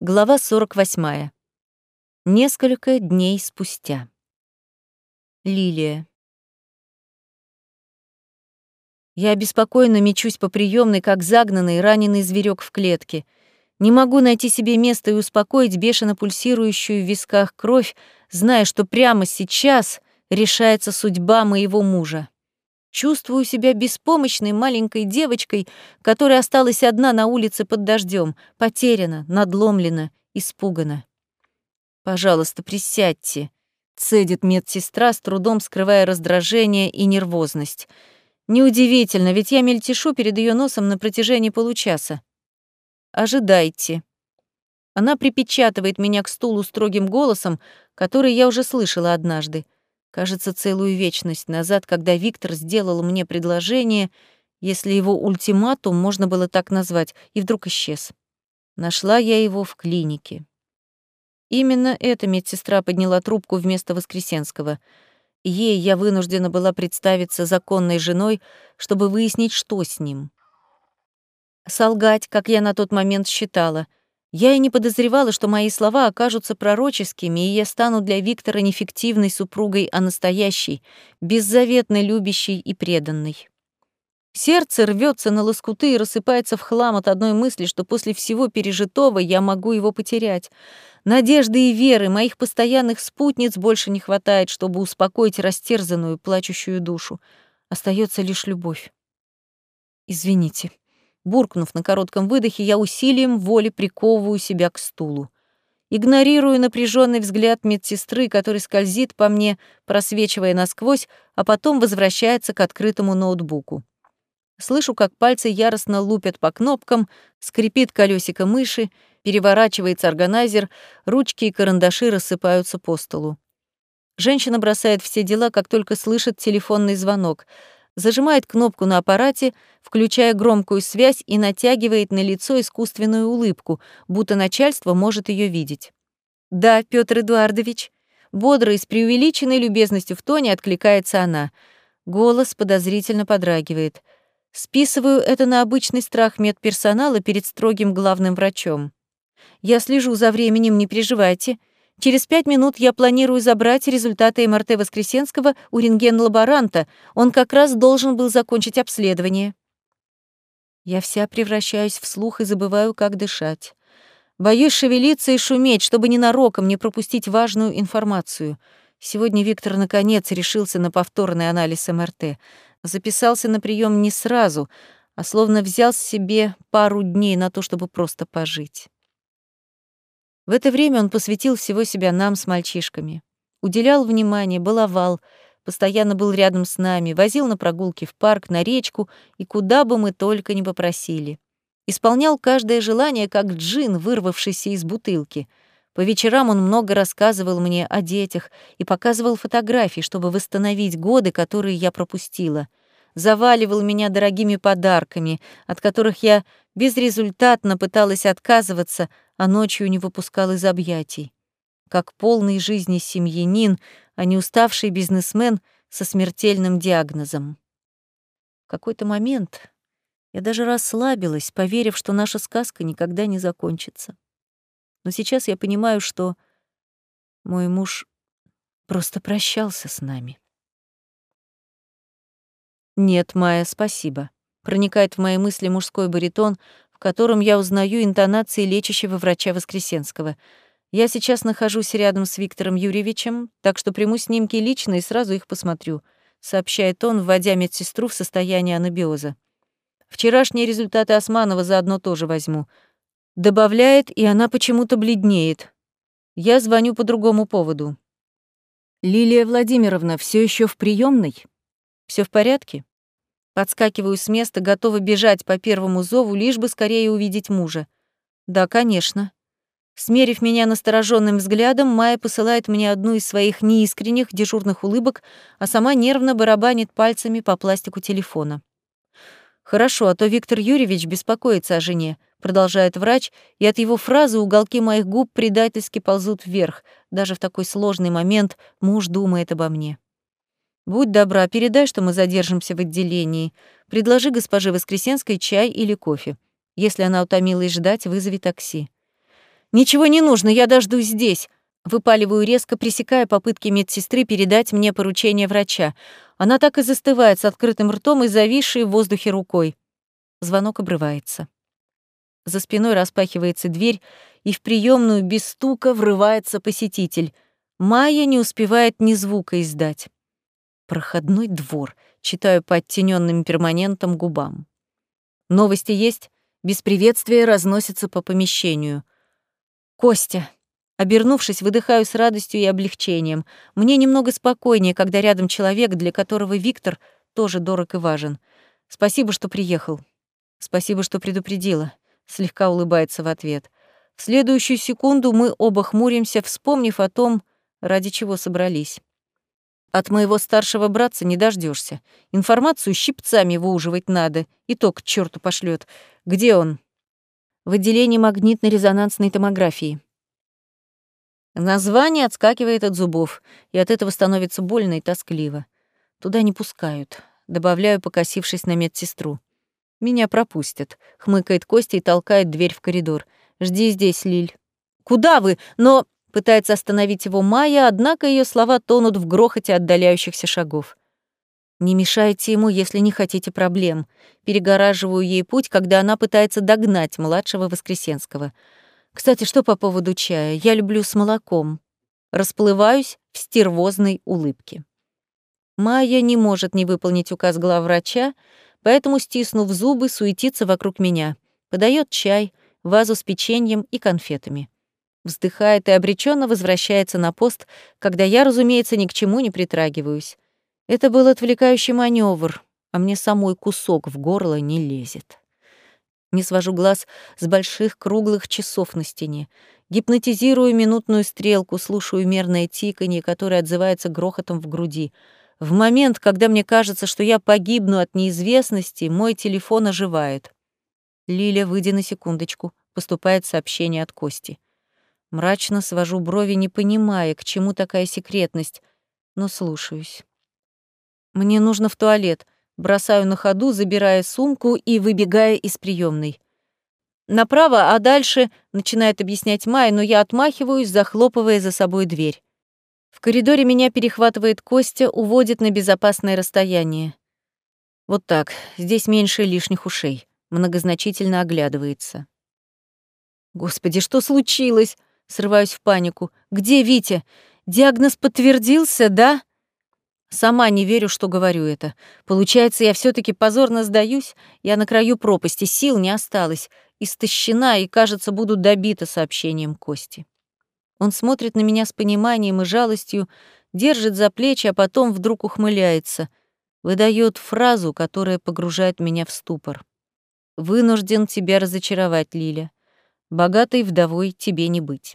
Глава 48. Несколько дней спустя. Лилия. Я обеспокоенно мечусь по приемной, как загнанный раненый зверек в клетке. Не могу найти себе места и успокоить бешено пульсирующую в висках кровь, зная, что прямо сейчас решается судьба моего мужа. Чувствую себя беспомощной маленькой девочкой, которая осталась одна на улице под дождем, потеряна, надломлена, испугана. «Пожалуйста, присядьте», — цедит медсестра, с трудом скрывая раздражение и нервозность. Неудивительно, ведь я мельтешу перед ее носом на протяжении получаса. «Ожидайте». Она припечатывает меня к стулу строгим голосом, который я уже слышала однажды. Кажется, целую вечность назад, когда Виктор сделал мне предложение, если его ультиматум можно было так назвать, и вдруг исчез. Нашла я его в клинике. Именно эта медсестра подняла трубку вместо Воскресенского. Ей я вынуждена была представиться законной женой, чтобы выяснить, что с ним. Солгать, как я на тот момент считала — я и не подозревала, что мои слова окажутся пророческими, и я стану для Виктора не фиктивной супругой, а настоящей, беззаветно любящей и преданной. Сердце рвется на лоскуты и рассыпается в хлам от одной мысли, что после всего пережитого я могу его потерять. Надежды и веры моих постоянных спутниц больше не хватает, чтобы успокоить растерзанную, плачущую душу. Остается лишь любовь. Извините. Буркнув на коротком выдохе, я усилием воли приковываю себя к стулу. Игнорирую напряженный взгляд медсестры, который скользит по мне, просвечивая насквозь, а потом возвращается к открытому ноутбуку. Слышу, как пальцы яростно лупят по кнопкам, скрипит колесико мыши, переворачивается органайзер, ручки и карандаши рассыпаются по столу. Женщина бросает все дела, как только слышит телефонный звонок — зажимает кнопку на аппарате, включая громкую связь и натягивает на лицо искусственную улыбку, будто начальство может ее видеть. «Да, Петр Эдуардович». Бодро и с преувеличенной любезностью в тоне откликается она. Голос подозрительно подрагивает. Списываю это на обычный страх медперсонала перед строгим главным врачом. «Я слежу за временем, не переживайте. Через пять минут я планирую забрать результаты МРТ Воскресенского у рентген-лаборанта. Он как раз должен был закончить обследование. Я вся превращаюсь в слух и забываю, как дышать. Боюсь шевелиться и шуметь, чтобы ненароком не пропустить важную информацию. Сегодня Виктор наконец решился на повторный анализ МРТ. Записался на прием не сразу, а словно взял себе пару дней на то, чтобы просто пожить. В это время он посвятил всего себя нам с мальчишками. Уделял внимание, баловал, постоянно был рядом с нами, возил на прогулки в парк, на речку и куда бы мы только ни попросили. Исполнял каждое желание, как джин, вырвавшийся из бутылки. По вечерам он много рассказывал мне о детях и показывал фотографии, чтобы восстановить годы, которые я пропустила. Заваливал меня дорогими подарками, от которых я безрезультатно пыталась отказываться, а ночью не выпускал из объятий. Как полный жизни семьянин, а не уставший бизнесмен со смертельным диагнозом. В какой-то момент я даже расслабилась, поверив, что наша сказка никогда не закончится. Но сейчас я понимаю, что мой муж просто прощался с нами. «Нет, Майя, спасибо», — проникает в мои мысли мужской баритон, в котором я узнаю интонации лечащего врача Воскресенского. Я сейчас нахожусь рядом с Виктором Юрьевичем, так что приму снимки лично и сразу их посмотрю, сообщает он, вводя медсестру в состояние анабиоза. Вчерашние результаты Османова заодно тоже возьму. Добавляет, и она почему-то бледнеет. Я звоню по другому поводу. Лилия Владимировна все еще в приемной? Все в порядке? Подскакиваю с места, готова бежать по первому зову, лишь бы скорее увидеть мужа. Да, конечно. Смерив меня настороженным взглядом, Майя посылает мне одну из своих неискренних дежурных улыбок, а сама нервно барабанит пальцами по пластику телефона. «Хорошо, а то Виктор Юрьевич беспокоится о жене», — продолжает врач, и от его фразы уголки моих губ предательски ползут вверх. Даже в такой сложный момент муж думает обо мне. Будь добра, передай, что мы задержимся в отделении. Предложи госпоже Воскресенской чай или кофе. Если она утомилась ждать, вызови такси. Ничего не нужно, я дождусь здесь. Выпаливаю резко, пресекая попытки медсестры передать мне поручение врача. Она так и застывает с открытым ртом и зависшей в воздухе рукой. Звонок обрывается. За спиной распахивается дверь, и в приемную без стука врывается посетитель. Майя не успевает ни звука издать. Проходной двор, читаю по оттенённым перманентом губам. Новости есть? Без приветствия разносятся по помещению. Костя. Обернувшись, выдыхаю с радостью и облегчением. Мне немного спокойнее, когда рядом человек, для которого Виктор тоже дорог и важен. Спасибо, что приехал. Спасибо, что предупредила. Слегка улыбается в ответ. В следующую секунду мы оба хмуримся, вспомнив о том, ради чего собрались. От моего старшего братца не дождешься. Информацию щипцами выуживать надо, и то к черту пошлет. Где он? В отделении магнитно-резонансной томографии. Название отскакивает от зубов, и от этого становится больно и тоскливо. Туда не пускают. Добавляю, покосившись на медсестру. Меня пропустят. Хмыкает Костя и толкает дверь в коридор. Жди здесь, Лиль. Куда вы? Но пытается остановить его Майя, однако ее слова тонут в грохоте отдаляющихся шагов. Не мешайте ему, если не хотите проблем. Перегораживаю ей путь, когда она пытается догнать младшего Воскресенского. Кстати, что по поводу чая? Я люблю с молоком. Расплываюсь в стервозной улыбке. Майя не может не выполнить указ главврача, поэтому, стиснув зубы, суетится вокруг меня. Подает чай, вазу с печеньем и конфетами. Вздыхает и обреченно возвращается на пост, когда я, разумеется, ни к чему не притрагиваюсь. Это был отвлекающий маневр, а мне самой кусок в горло не лезет. Не свожу глаз с больших круглых часов на стене. Гипнотизирую минутную стрелку, слушаю мерное тиканье, которое отзывается грохотом в груди. В момент, когда мне кажется, что я погибну от неизвестности, мой телефон оживает. Лиля, выйди на секундочку, поступает сообщение от Кости. Мрачно свожу брови, не понимая, к чему такая секретность, но слушаюсь. Мне нужно в туалет. Бросаю на ходу, забирая сумку и выбегая из приемной. Направо, а дальше, начинает объяснять Майя, но я отмахиваюсь, захлопывая за собой дверь. В коридоре меня перехватывает Костя, уводит на безопасное расстояние. Вот так, здесь меньше лишних ушей. Многозначительно оглядывается. Господи, что случилось? Срываюсь в панику. Где Витя? Диагноз подтвердился, да? Сама не верю, что говорю это. Получается, я все таки позорно сдаюсь. Я на краю пропасти, сил не осталось. Истощена и, кажется, буду добита сообщением Кости. Он смотрит на меня с пониманием и жалостью, держит за плечи, а потом вдруг ухмыляется. Выдает фразу, которая погружает меня в ступор. «Вынужден тебя разочаровать, Лиля. Богатой вдовой тебе не быть».